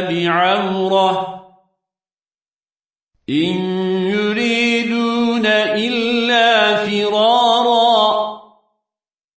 بعورة. إن يريدون إلا فرارا